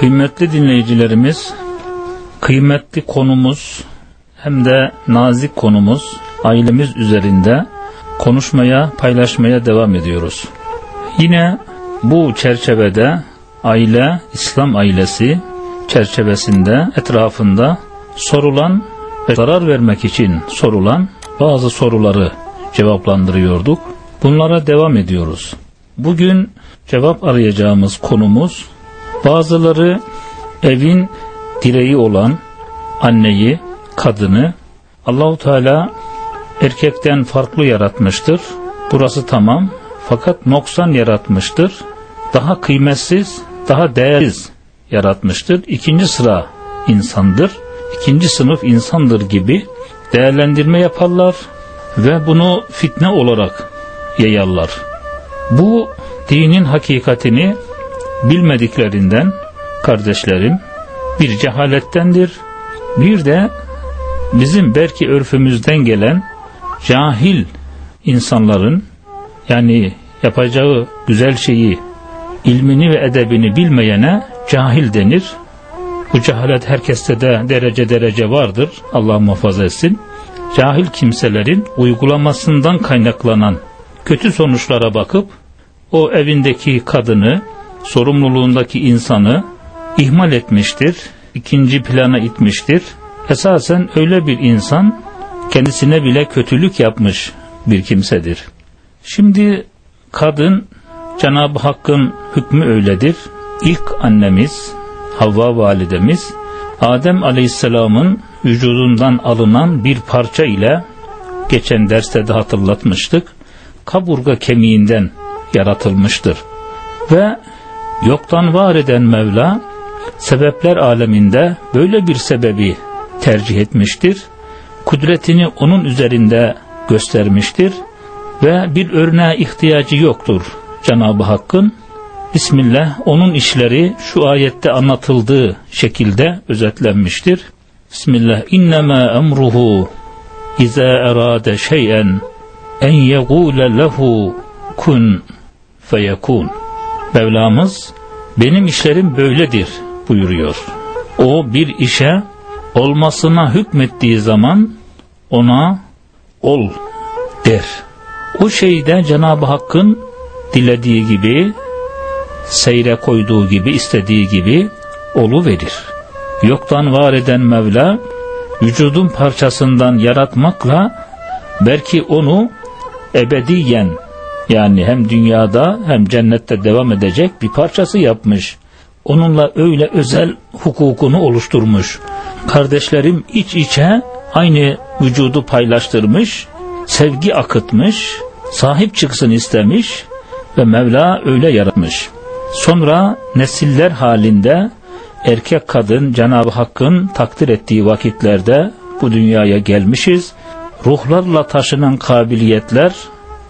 Kıymetli dinleyicilerimiz, kıymetli konumuz hem de nazik konumuz ailemiz üzerinde konuşmaya, paylaşmaya devam ediyoruz. Yine bu çerçevede aile, İslam ailesi çerçevesinde etrafında sorulan ve zarar vermek için sorulan bazı soruları cevaplandırıyorduk. Bunlara devam ediyoruz. Bugün cevap arayacağımız konumuz bazıları evin direği olan anneyi, kadını Allahu Teala erkekten farklı yaratmıştır. Burası tamam fakat noksan yaratmıştır. Daha kıymetsiz, daha değersiz yaratmıştır. İkinci sıra insandır. ikinci sınıf insandır gibi değerlendirme yaparlar ve bunu fitne olarak yayarlar. Bu dinin hakikatini bilmediklerinden kardeşlerim bir cehalettendir. Bir de bizim belki örfümüzden gelen cahil insanların yani yapacağı güzel şeyi ilmini ve edebini bilmeyene cahil denir. Bu cehalet herkeste de derece derece vardır. Allah muhafaza etsin. Cahil kimselerin uygulamasından kaynaklanan kötü sonuçlara bakıp o evindeki kadını, sorumluluğundaki insanı ihmal etmiştir, ikinci plana itmiştir. Esasen öyle bir insan kendisine bile kötülük yapmış bir kimsedir. Şimdi kadın Cenab-ı Hakk'ın hükmü öyledir. İlk annemiz Havva validemiz Adem Aleyhisselam'ın vücudundan alınan bir parça ile geçen derste de hatırlatmıştık. Kaburga kemiğinden yaratılmıştır. Ve yoktan var eden Mevla sebepler aleminde böyle bir sebebi tercih etmiştir. Kudretini onun üzerinde göstermiştir ve bir örneğe ihtiyacı yoktur Cenab-ı Hakk'ın. Bismillah onun işleri şu ayette anlatıldığı şekilde özetlenmiştir. Bismillah innema emruhu iza erade şeyen en yegule lehu kun feyekun. Mevlamız benim işlerim böyledir buyuruyor. O bir işe olmasına hükmettiği zaman ona ol der. O şeyde Cenab-ı Hakk'ın dilediği gibi, seyre koyduğu gibi, istediği gibi olu verir. Yoktan var eden Mevla, vücudun parçasından yaratmakla belki onu ebediyen yani hem dünyada hem cennette devam edecek bir parçası yapmış. Onunla öyle özel hukukunu oluşturmuş. Kardeşlerim iç içe aynı vücudu paylaştırmış, sevgi akıtmış, sahip çıksın istemiş ve Mevla öyle yaratmış. Sonra nesiller halinde erkek kadın Cenab-ı Hakk'ın takdir ettiği vakitlerde bu dünyaya gelmişiz. Ruhlarla taşınan kabiliyetler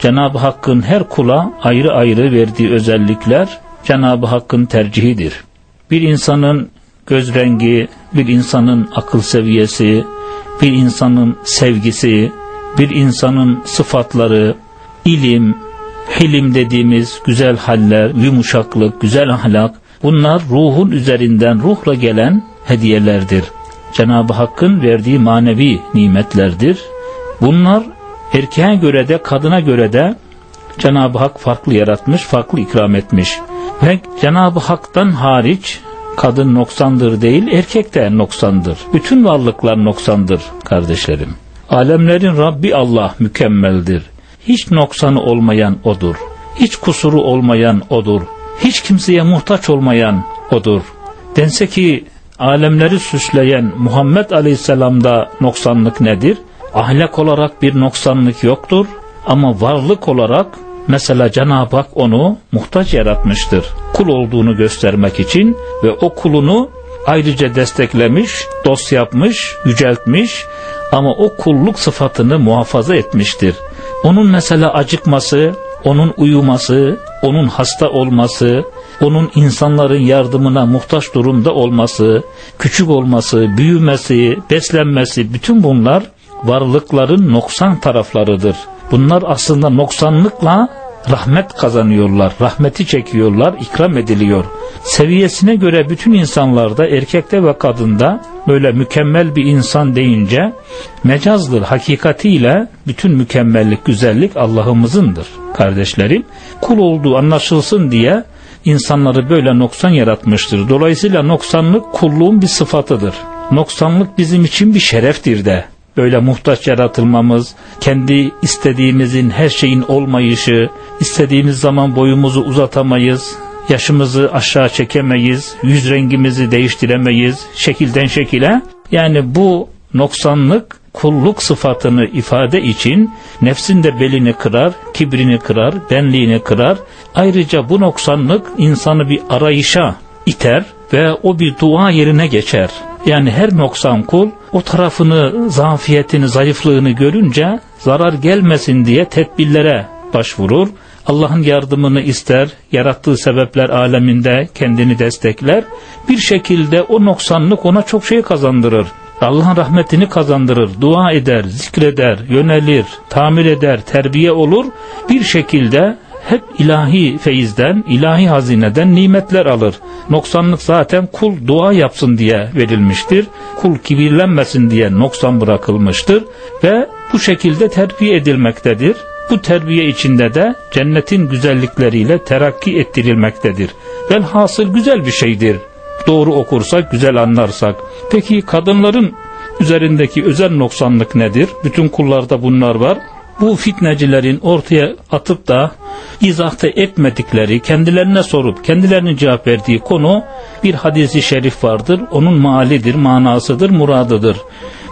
Cenab-ı Hakk'ın her kula ayrı ayrı verdiği özellikler Cenab-ı Hakk'ın tercihidir. Bir insanın göz rengi, bir insanın akıl seviyesi, bir insanın sevgisi, bir insanın sıfatları, ilim, hilim dediğimiz güzel haller, yumuşaklık, güzel ahlak, bunlar ruhun üzerinden ruhla gelen hediyelerdir. Cenab-ı Hakk'ın verdiği manevi nimetlerdir. Bunlar erkeğe göre de kadına göre de Cenab-ı Hak farklı yaratmış, farklı ikram etmiş. Ve Cenab-ı Hak'tan hariç kadın noksandır değil, erkek de noksandır. Bütün varlıklar noksandır kardeşlerim. Alemlerin Rabbi Allah mükemmeldir. Hiç noksanı olmayan O'dur. Hiç kusuru olmayan O'dur. Hiç kimseye muhtaç olmayan O'dur. Dense ki alemleri süsleyen Muhammed Aleyhisselam'da noksanlık nedir? Ahlak olarak bir noksanlık yoktur ama varlık olarak mesela Cenab-ı Hak onu muhtaç yaratmıştır. Kul olduğunu göstermek için ve o kulunu ayrıca desteklemiş, dost yapmış, yüceltmiş ama o kulluk sıfatını muhafaza etmiştir. Onun mesela acıkması, onun uyuması, onun hasta olması, onun insanların yardımına muhtaç durumda olması, küçük olması, büyümesi, beslenmesi bütün bunlar varlıkların noksan taraflarıdır. Bunlar aslında noksanlıkla rahmet kazanıyorlar, rahmeti çekiyorlar, ikram ediliyor. Seviyesine göre bütün insanlarda, erkekte ve kadında böyle mükemmel bir insan deyince mecazdır, hakikatiyle bütün mükemmellik, güzellik Allah'ımızındır kardeşlerim. Kul olduğu anlaşılsın diye insanları böyle noksan yaratmıştır. Dolayısıyla noksanlık kulluğun bir sıfatıdır. Noksanlık bizim için bir şereftir de böyle muhtaç yaratılmamız, kendi istediğimizin her şeyin olmayışı, istediğimiz zaman boyumuzu uzatamayız, yaşımızı aşağı çekemeyiz, yüz rengimizi değiştiremeyiz, şekilden şekile. Yani bu noksanlık kulluk sıfatını ifade için nefsin de belini kırar, kibrini kırar, benliğini kırar. Ayrıca bu noksanlık insanı bir arayışa iter ve o bir dua yerine geçer. Yani her noksan kul o tarafını, zafiyetini, zayıflığını görünce zarar gelmesin diye tedbirlere başvurur. Allah'ın yardımını ister, yarattığı sebepler aleminde kendini destekler. Bir şekilde o noksanlık ona çok şey kazandırır. Allah'ın rahmetini kazandırır, dua eder, zikreder, yönelir, tamir eder, terbiye olur. Bir şekilde hep ilahi feyizden, ilahi hazineden nimetler alır. Noksanlık zaten kul dua yapsın diye verilmiştir. Kul kibirlenmesin diye noksan bırakılmıştır ve bu şekilde terbiye edilmektedir. Bu terbiye içinde de cennetin güzellikleriyle terakki ettirilmektedir. Velhasıl güzel bir şeydir. Doğru okursak, güzel anlarsak. Peki kadınların üzerindeki özel noksanlık nedir? Bütün kullarda bunlar var bu fitnecilerin ortaya atıp da izahta etmedikleri, kendilerine sorup kendilerinin cevap verdiği konu bir hadisi şerif vardır. Onun maalidir, manasıdır, muradıdır.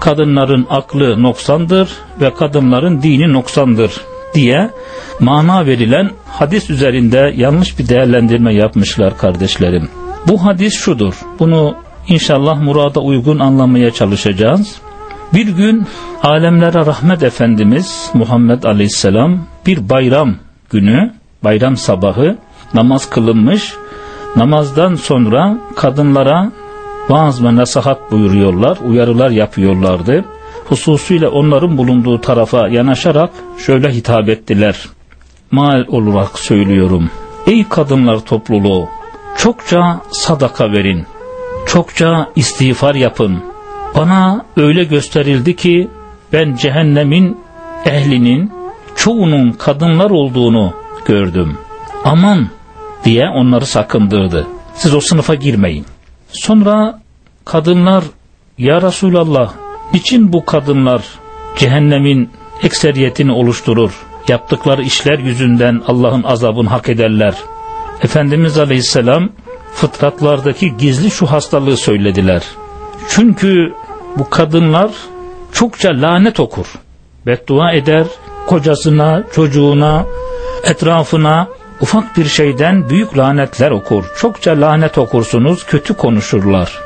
Kadınların aklı noksandır ve kadınların dini noksandır diye mana verilen hadis üzerinde yanlış bir değerlendirme yapmışlar kardeşlerim. Bu hadis şudur. Bunu inşallah murada uygun anlamaya çalışacağız. Bir gün alemlere rahmet Efendimiz Muhammed Aleyhisselam bir bayram günü, bayram sabahı namaz kılınmış. Namazdan sonra kadınlara vaaz ve nasihat buyuruyorlar, uyarılar yapıyorlardı. Hususuyla onların bulunduğu tarafa yanaşarak şöyle hitap ettiler. Mal olarak söylüyorum. Ey kadınlar topluluğu, çokça sadaka verin, çokça istiğfar yapın, bana öyle gösterildi ki ben cehennemin ehlinin çoğunun kadınlar olduğunu gördüm. Aman diye onları sakındırdı. Siz o sınıfa girmeyin. Sonra kadınlar ya Resulallah niçin bu kadınlar cehennemin ekseriyetini oluşturur? Yaptıkları işler yüzünden Allah'ın azabını hak ederler. Efendimiz Aleyhisselam fıtratlardaki gizli şu hastalığı söylediler. Çünkü bu kadınlar çokça lanet okur. Beddua eder, kocasına, çocuğuna, etrafına ufak bir şeyden büyük lanetler okur. Çokça lanet okursunuz, kötü konuşurlar.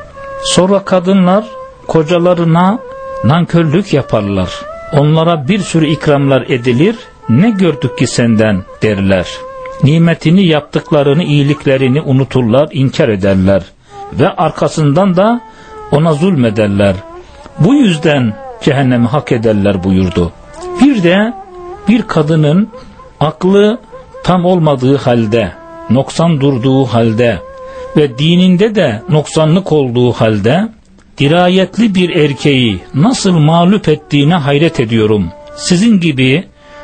Sonra kadınlar kocalarına nankörlük yaparlar. Onlara bir sürü ikramlar edilir, ne gördük ki senden derler. Nimetini yaptıklarını, iyiliklerini unuturlar, inkar ederler. Ve arkasından da ona zulmederler. Bu yüzden cehennemi hak ederler buyurdu. Bir de bir kadının aklı tam olmadığı halde, noksan durduğu halde ve dininde de noksanlık olduğu halde dirayetli bir erkeği nasıl mağlup ettiğine hayret ediyorum. Sizin gibi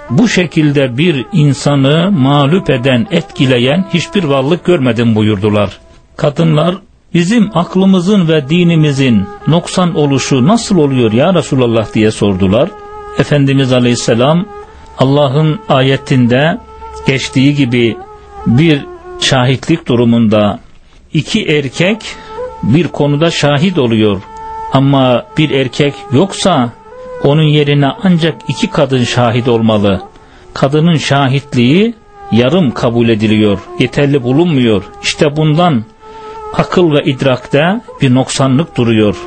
bu şekilde bir insanı mağlup eden, etkileyen hiçbir varlık görmedim buyurdular. Kadınlar bizim aklımızın ve dinimizin noksan oluşu nasıl oluyor ya Resulallah diye sordular. Efendimiz Aleyhisselam Allah'ın ayetinde geçtiği gibi bir şahitlik durumunda iki erkek bir konuda şahit oluyor ama bir erkek yoksa onun yerine ancak iki kadın şahit olmalı. Kadının şahitliği yarım kabul ediliyor, yeterli bulunmuyor. İşte bundan akıl ve idrakte bir noksanlık duruyor.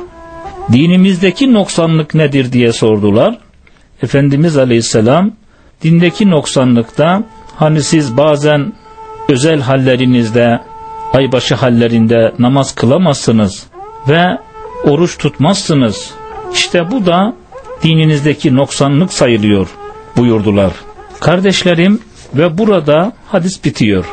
Dinimizdeki noksanlık nedir diye sordular. Efendimiz Aleyhisselam dindeki noksanlıkta hani siz bazen özel hallerinizde aybaşı hallerinde namaz kılamazsınız ve oruç tutmazsınız. İşte bu da dininizdeki noksanlık sayılıyor buyurdular. Kardeşlerim Ve burada hadis bitiyor.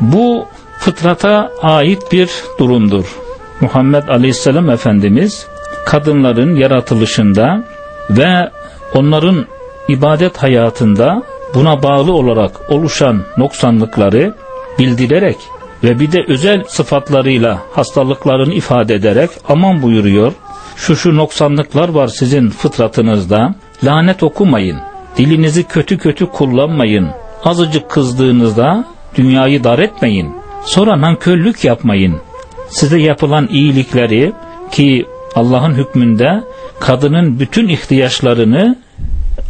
Bu fıtrata ait bir durumdur. Muhammed Aleyhisselam Efendimiz kadınların yaratılışında ve onların ibadet hayatında buna bağlı olarak oluşan noksanlıkları bildirerek ve bir de özel sıfatlarıyla hastalıklarını ifade ederek aman buyuruyor. Şu şu noksanlıklar var sizin fıtratınızda. Lanet okumayın. Dilinizi kötü kötü kullanmayın. Azıcık kızdığınızda dünyayı dar etmeyin. Sonra nankörlük yapmayın. Size yapılan iyilikleri ki Allah'ın hükmünde kadının bütün ihtiyaçlarını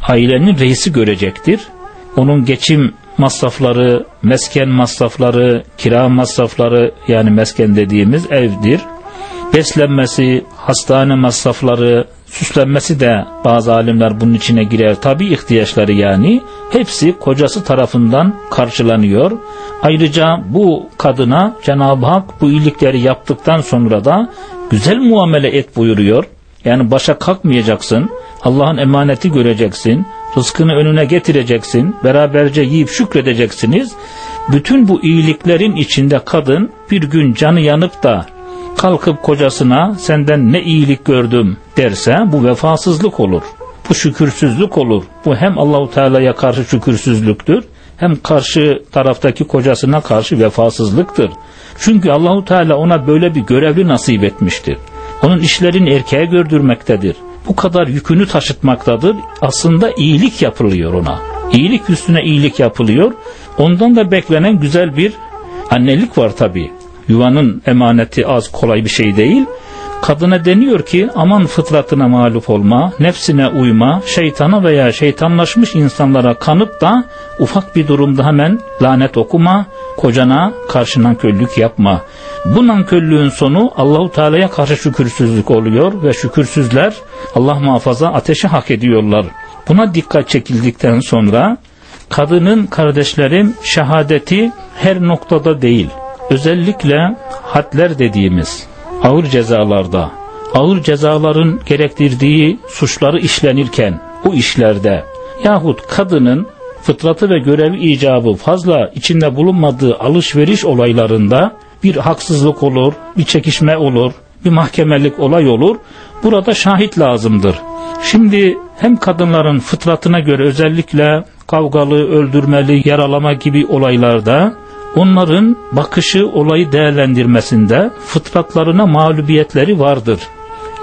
ailenin reisi görecektir. Onun geçim masrafları, mesken masrafları, kira masrafları yani mesken dediğimiz evdir. Beslenmesi, hastane masrafları, süslenmesi de bazı alimler bunun içine girer. Tabi ihtiyaçları yani hepsi kocası tarafından karşılanıyor. Ayrıca bu kadına Cenab-ı Hak bu iyilikleri yaptıktan sonra da güzel muamele et buyuruyor. Yani başa kalkmayacaksın. Allah'ın emaneti göreceksin. Rızkını önüne getireceksin. Beraberce yiyip şükredeceksiniz. Bütün bu iyiliklerin içinde kadın bir gün canı yanıp da kalkıp kocasına senden ne iyilik gördüm derse bu vefasızlık olur. Bu şükürsüzlük olur. Bu hem Allahu Teala'ya karşı şükürsüzlüktür hem karşı taraftaki kocasına karşı vefasızlıktır. Çünkü Allahu Teala ona böyle bir görevi nasip etmiştir. Onun işlerini erkeğe gördürmektedir. Bu kadar yükünü taşıtmaktadır. Aslında iyilik yapılıyor ona. İyilik üstüne iyilik yapılıyor. Ondan da beklenen güzel bir annelik var tabi. Yuvanın emaneti az kolay bir şey değil. Kadına deniyor ki aman fıtratına mağlup olma, nefsine uyma, şeytana veya şeytanlaşmış insanlara kanıp da ufak bir durumda hemen lanet okuma, kocana karşı nankörlük yapma. Bu nankörlüğün sonu Allahu Teala'ya karşı şükürsüzlük oluyor ve şükürsüzler Allah muhafaza ateşi hak ediyorlar. Buna dikkat çekildikten sonra kadının kardeşlerim şehadeti her noktada değil. Özellikle hadler dediğimiz ağır cezalarda, ağır cezaların gerektirdiği suçları işlenirken o işlerde yahut kadının fıtratı ve görevi icabı fazla içinde bulunmadığı alışveriş olaylarında bir haksızlık olur, bir çekişme olur, bir mahkemelik olay olur. Burada şahit lazımdır. Şimdi hem kadınların fıtratına göre özellikle kavgalı, öldürmeli, yaralama gibi olaylarda onların bakışı olayı değerlendirmesinde fıtratlarına mağlubiyetleri vardır.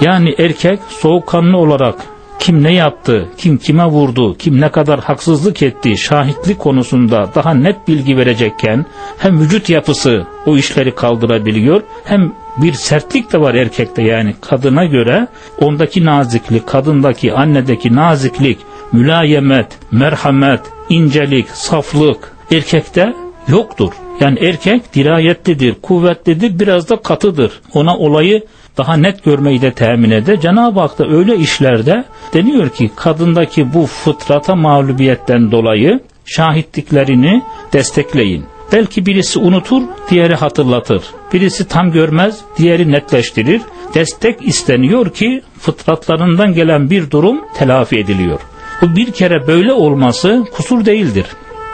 Yani erkek soğukkanlı olarak kim ne yaptı, kim kime vurdu, kim ne kadar haksızlık etti şahitlik konusunda daha net bilgi verecekken hem vücut yapısı o işleri kaldırabiliyor hem bir sertlik de var erkekte yani kadına göre ondaki naziklik, kadındaki annedeki naziklik, mülayemet, merhamet, incelik, saflık erkekte yoktur. Yani erkek dirayetlidir, kuvvetlidir, biraz da katıdır. Ona olayı daha net görmeyi de temin eder. Cenab-ı Hak da öyle işlerde deniyor ki kadındaki bu fıtrata mağlubiyetten dolayı şahitliklerini destekleyin. Belki birisi unutur, diğeri hatırlatır. Birisi tam görmez, diğeri netleştirir. Destek isteniyor ki fıtratlarından gelen bir durum telafi ediliyor. Bu bir kere böyle olması kusur değildir.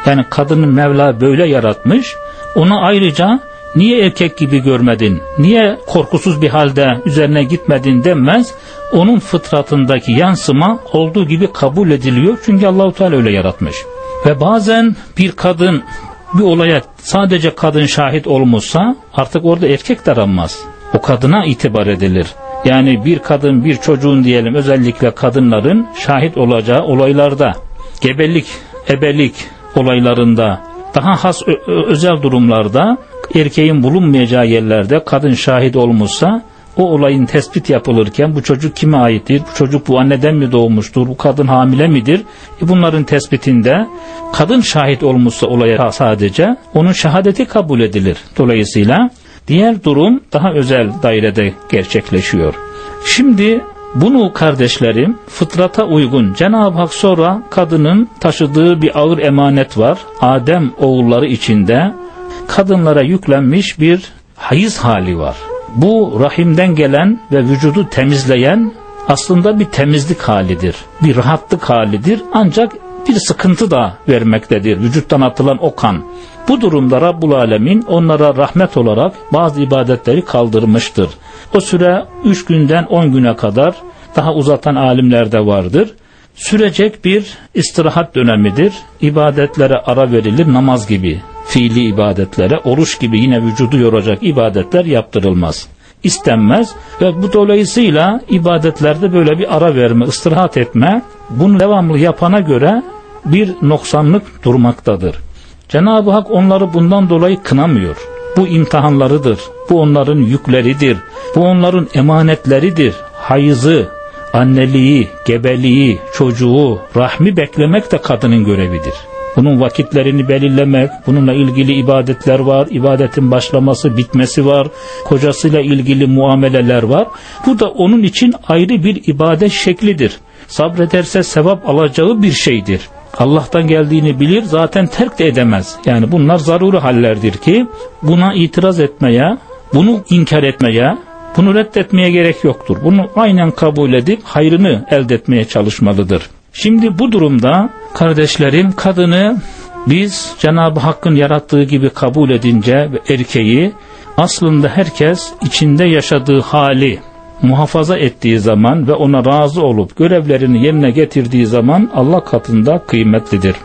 Yani kadının Mevla böyle yaratmış. Ona ayrıca niye erkek gibi görmedin, niye korkusuz bir halde üzerine gitmedin denmez. Onun fıtratındaki yansıma olduğu gibi kabul ediliyor. Çünkü Allahu Teala öyle yaratmış. Ve bazen bir kadın bir olaya sadece kadın şahit olmuşsa artık orada erkek de aranmaz. O kadına itibar edilir. Yani bir kadın bir çocuğun diyelim özellikle kadınların şahit olacağı olaylarda gebelik, ebelik olaylarında daha has özel durumlarda erkeğin bulunmayacağı yerlerde kadın şahit olmuşsa o olayın tespit yapılırken bu çocuk kime aittir, bu çocuk bu anneden mi doğmuştur, bu kadın hamile midir? E bunların tespitinde kadın şahit olmuşsa olaya sadece onun şehadeti kabul edilir. Dolayısıyla diğer durum daha özel dairede gerçekleşiyor. Şimdi bunu kardeşlerim fıtrata uygun Cenab-ı Hak sonra kadının taşıdığı bir ağır emanet var. Adem oğulları içinde kadınlara yüklenmiş bir hayız hali var. Bu rahimden gelen ve vücudu temizleyen aslında bir temizlik halidir. Bir rahatlık halidir. Ancak bir sıkıntı da vermektedir. Vücuttan atılan o kan. Bu durumda Rabbul Alemin onlara rahmet olarak bazı ibadetleri kaldırmıştır. O süre 3 günden 10 güne kadar daha uzatan alimler de vardır. Sürecek bir istirahat dönemidir. İbadetlere ara verilir namaz gibi. Fiili ibadetlere, oruç gibi yine vücudu yoracak ibadetler yaptırılmaz istenmez ve bu dolayısıyla ibadetlerde böyle bir ara verme, istirahat etme bunu devamlı yapana göre bir noksanlık durmaktadır. Cenab-ı Hak onları bundan dolayı kınamıyor. Bu imtihanlarıdır. Bu onların yükleridir. Bu onların emanetleridir. Hayızı, anneliği, gebeliği, çocuğu, rahmi beklemek de kadının görevidir. Bunun vakitlerini belirlemek, bununla ilgili ibadetler var, ibadetin başlaması, bitmesi var, kocasıyla ilgili muameleler var. Bu da onun için ayrı bir ibadet şeklidir. Sabrederse sevap alacağı bir şeydir. Allah'tan geldiğini bilir zaten terk de edemez. Yani bunlar zaruri hallerdir ki buna itiraz etmeye, bunu inkar etmeye, bunu reddetmeye gerek yoktur. Bunu aynen kabul edip hayrını elde etmeye çalışmalıdır. Şimdi bu durumda kardeşlerim kadını biz Cenab-ı Hakk'ın yarattığı gibi kabul edince erkeği aslında herkes içinde yaşadığı hali muhafaza ettiği zaman ve ona razı olup görevlerini yerine getirdiği zaman Allah katında kıymetlidir.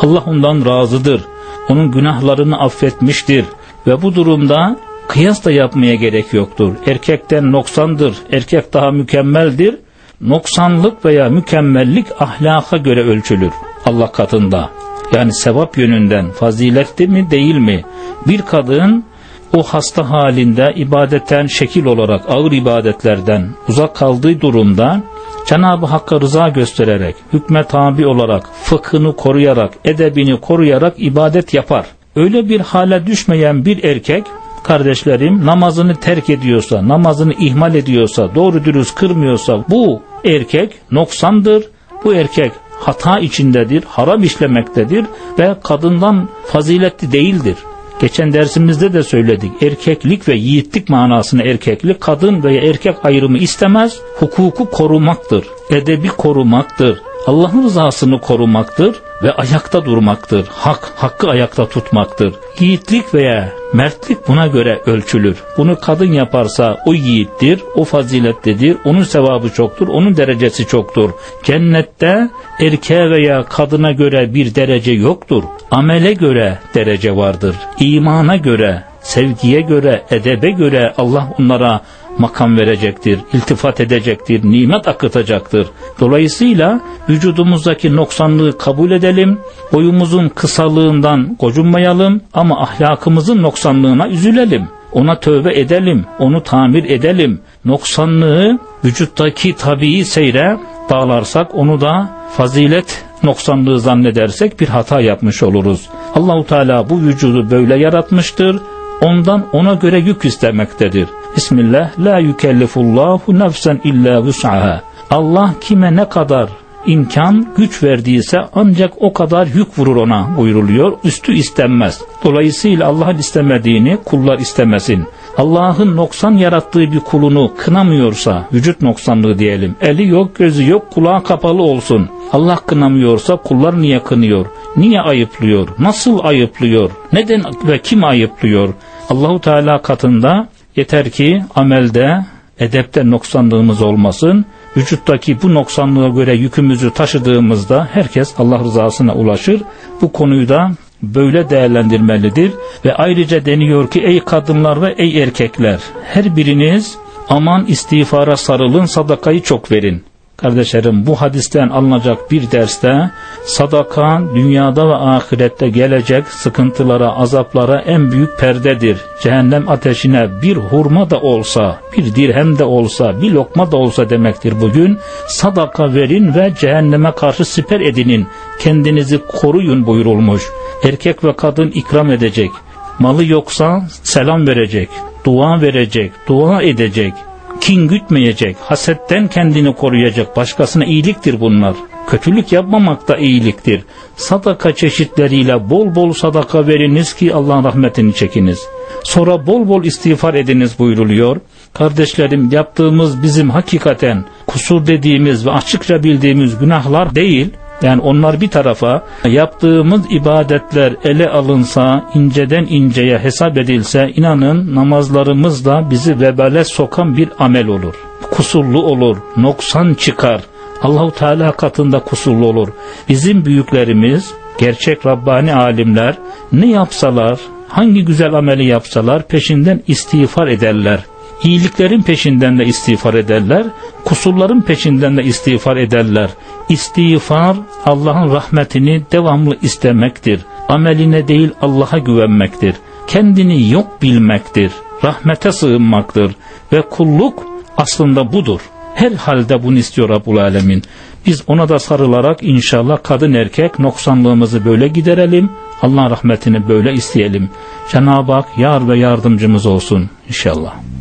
Allah ondan razıdır. Onun günahlarını affetmiştir ve bu durumda kıyas da yapmaya gerek yoktur. Erkekten noksandır, erkek daha mükemmeldir noksanlık veya mükemmellik ahlaka göre ölçülür Allah katında. Yani sevap yönünden faziletli mi değil mi? Bir kadın o hasta halinde ibadetten şekil olarak ağır ibadetlerden uzak kaldığı durumda Cenab-ı Hakk'a rıza göstererek, hükme tabi olarak, fıkhını koruyarak, edebini koruyarak ibadet yapar. Öyle bir hale düşmeyen bir erkek kardeşlerim namazını terk ediyorsa, namazını ihmal ediyorsa, doğru dürüst kırmıyorsa bu erkek noksandır. Bu erkek hata içindedir, haram işlemektedir ve kadından faziletli değildir. Geçen dersimizde de söyledik. Erkeklik ve yiğitlik manasını erkeklik, kadın veya erkek ayrımı istemez. Hukuku korumaktır, edebi korumaktır, Allah'ın rızasını korumaktır ve ayakta durmaktır. Hak, hakkı ayakta tutmaktır. Yiğitlik veya mertlik buna göre ölçülür. Bunu kadın yaparsa o yiğittir, o faziletlidir, onun sevabı çoktur, onun derecesi çoktur. Cennette erkeğe veya kadına göre bir derece yoktur. Amele göre derece vardır. İmana göre, sevgiye göre, edebe göre Allah onlara makam verecektir, iltifat edecektir, nimet akıtacaktır. Dolayısıyla vücudumuzdaki noksanlığı kabul edelim, boyumuzun kısalığından gocunmayalım ama ahlakımızın noksanlığına üzülelim. Ona tövbe edelim, onu tamir edelim. Noksanlığı vücuttaki tabii seyre bağlarsak onu da fazilet noksanlığı zannedersek bir hata yapmış oluruz. Allahu Teala bu vücudu böyle yaratmıştır ondan ona göre yük istemektedir. Bismillah la yükellifullahu nefsen illa vus'aha. Allah kime ne kadar imkan, güç verdiyse ancak o kadar yük vurur ona buyruluyor. Üstü istenmez. Dolayısıyla Allah'ın istemediğini kullar istemesin. Allah'ın noksan yarattığı bir kulunu kınamıyorsa, vücut noksanlığı diyelim, eli yok, gözü yok, kulağı kapalı olsun. Allah kınamıyorsa kullar niye kınıyor? Niye ayıplıyor? Nasıl ayıplıyor? Neden ve kim ayıplıyor? Allahu Teala katında yeter ki amelde, edepte noksanlığımız olmasın. Vücuttaki bu noksanlığa göre yükümüzü taşıdığımızda herkes Allah rızasına ulaşır. Bu konuyu da böyle değerlendirmelidir ve ayrıca deniyor ki ey kadınlar ve ey erkekler her biriniz aman istiğfara sarılın sadakayı çok verin. Kardeşlerim bu hadisten alınacak bir derste sadaka dünyada ve ahirette gelecek sıkıntılara, azaplara en büyük perdedir. Cehennem ateşine bir hurma da olsa, bir dirhem de olsa, bir lokma da olsa demektir bugün. Sadaka verin ve cehenneme karşı siper edinin. Kendinizi koruyun buyurulmuş. Erkek ve kadın ikram edecek. Malı yoksa selam verecek, dua verecek, dua edecek kin gütmeyecek, hasetten kendini koruyacak, başkasına iyiliktir bunlar. Kötülük yapmamak da iyiliktir. Sadaka çeşitleriyle bol bol sadaka veriniz ki Allah'ın rahmetini çekiniz. Sonra bol bol istiğfar ediniz buyruluyor. Kardeşlerim yaptığımız bizim hakikaten kusur dediğimiz ve açıkça bildiğimiz günahlar değil, Yani onlar bir tarafa yaptığımız ibadetler ele alınsa, inceden inceye hesap edilse inanın namazlarımız da bizi vebale sokan bir amel olur. Kusurlu olur, noksan çıkar. Allahu Teala katında kusurlu olur. Bizim büyüklerimiz, gerçek Rabbani alimler ne yapsalar, hangi güzel ameli yapsalar peşinden istiğfar ederler. İyiliklerin peşinden de istiğfar ederler, kusurların peşinden de istiğfar ederler. İstiğfar Allah'ın rahmetini devamlı istemektir. Ameline değil Allah'a güvenmektir. Kendini yok bilmektir. Rahmete sığınmaktır. Ve kulluk aslında budur. Her halde bunu istiyor Rabbul Alemin. Biz ona da sarılarak inşallah kadın erkek noksanlığımızı böyle giderelim. Allah'ın rahmetini böyle isteyelim. Cenab-ı Hak yar ve yardımcımız olsun inşallah.